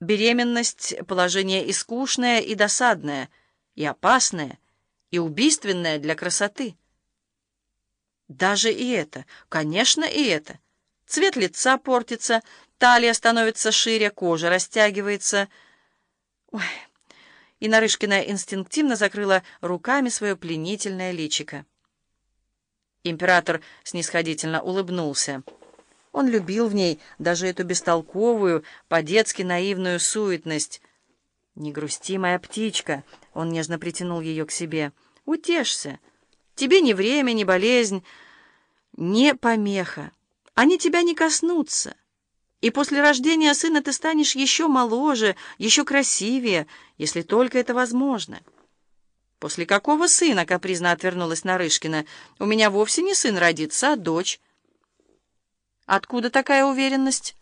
Беременность — положение и скучное, и досадное, и опасное, и убийственное для красоты. Даже и это, конечно, и это. Цвет лица портится, талия становится шире, кожа растягивается. Ой, и Нарышкина инстинктивно закрыла руками свое пленительное личико. Император снисходительно улыбнулся. Он любил в ней даже эту бестолковую, по-детски наивную суетность. «Не грусти, моя птичка!» — он нежно притянул ее к себе. «Утешься! Тебе ни время, ни болезнь, не помеха. Они тебя не коснутся. И после рождения сына ты станешь еще моложе, еще красивее, если только это возможно». «После какого сына?» — капризно отвернулась Нарышкина. «У меня вовсе не сын родится, а дочь». «Откуда такая уверенность?»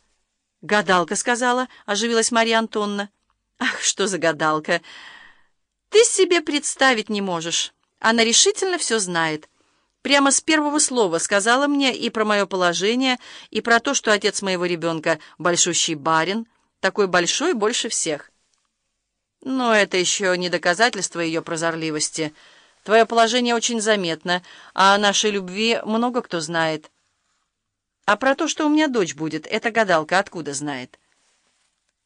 «Гадалка сказала», — оживилась Марья Антонна. «Ах, что за гадалка! Ты себе представить не можешь. Она решительно все знает. Прямо с первого слова сказала мне и про мое положение, и про то, что отец моего ребенка — большущий барин, такой большой больше всех. Но это еще не доказательство ее прозорливости. Твое положение очень заметно, а о нашей любви много кто знает». А про то, что у меня дочь будет, эта гадалка откуда знает?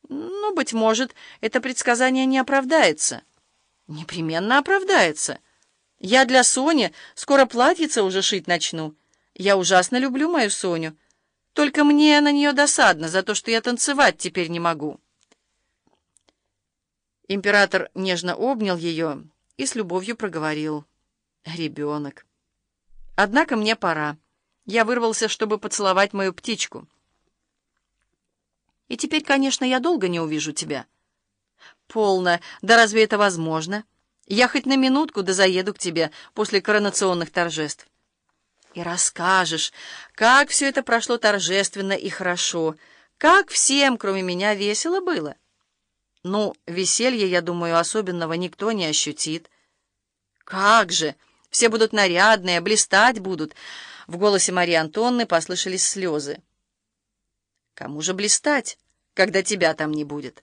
Ну, быть может, это предсказание не оправдается. Непременно оправдается. Я для Сони скоро платьице уже шить начну. Я ужасно люблю мою Соню. Только мне на нее досадно за то, что я танцевать теперь не могу. Император нежно обнял ее и с любовью проговорил. «Ребенок. Однако мне пора». Я вырвался, чтобы поцеловать мою птичку. И теперь, конечно, я долго не увижу тебя. Полно. Да разве это возможно? Я хоть на минутку да заеду к тебе после коронационных торжеств. И расскажешь, как все это прошло торжественно и хорошо, как всем, кроме меня, весело было. Ну, веселье, я думаю, особенного никто не ощутит. Как же! Все будут нарядные, блистать будут. В голосе Марии Антонны послышались слезы. «Кому же блистать, когда тебя там не будет?»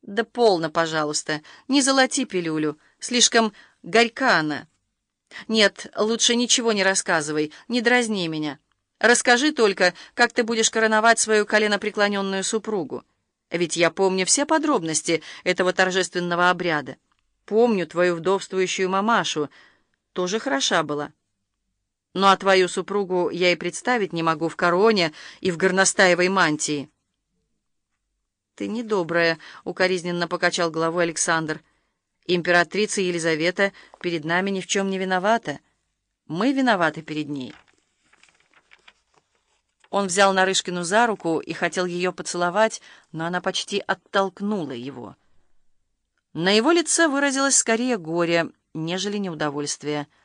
«Да полно, пожалуйста, не золоти пилюлю, слишком горька она. Нет, лучше ничего не рассказывай, не дразни меня. Расскажи только, как ты будешь короновать свою коленопреклоненную супругу. Ведь я помню все подробности этого торжественного обряда. Помню твою вдовствующую мамашу, тоже хороша была». Ну а твою супругу я и представить не могу в короне и в горностаевой мантии. Ты недобрая, — укоризненно покачал головой Александр. Императрица Елизавета перед нами ни в чем не виновата. Мы виноваты перед ней. Он взял Нарышкину за руку и хотел ее поцеловать, но она почти оттолкнула его. На его лице выразилось скорее горе, нежели неудовольствие —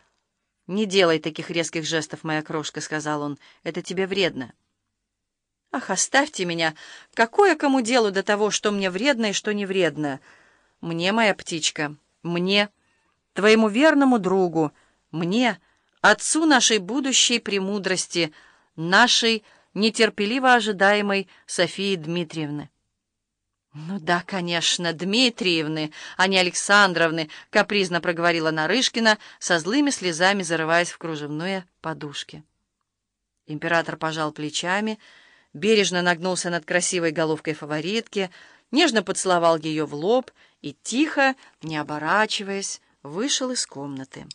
«Не делай таких резких жестов, моя крошка», — сказал он. «Это тебе вредно». «Ах, оставьте меня! Какое кому делу до того, что мне вредно и что не вредно? Мне, моя птичка, мне, твоему верному другу, мне, отцу нашей будущей премудрости, нашей нетерпеливо ожидаемой Софии Дмитриевны». «Ну да, конечно, Дмитриевны, а не Александровны», — капризно проговорила Нарышкина, со злыми слезами зарываясь в кружевные подушки. Император пожал плечами, бережно нагнулся над красивой головкой фаворитки, нежно поцеловал ее в лоб и тихо, не оборачиваясь, вышел из комнаты.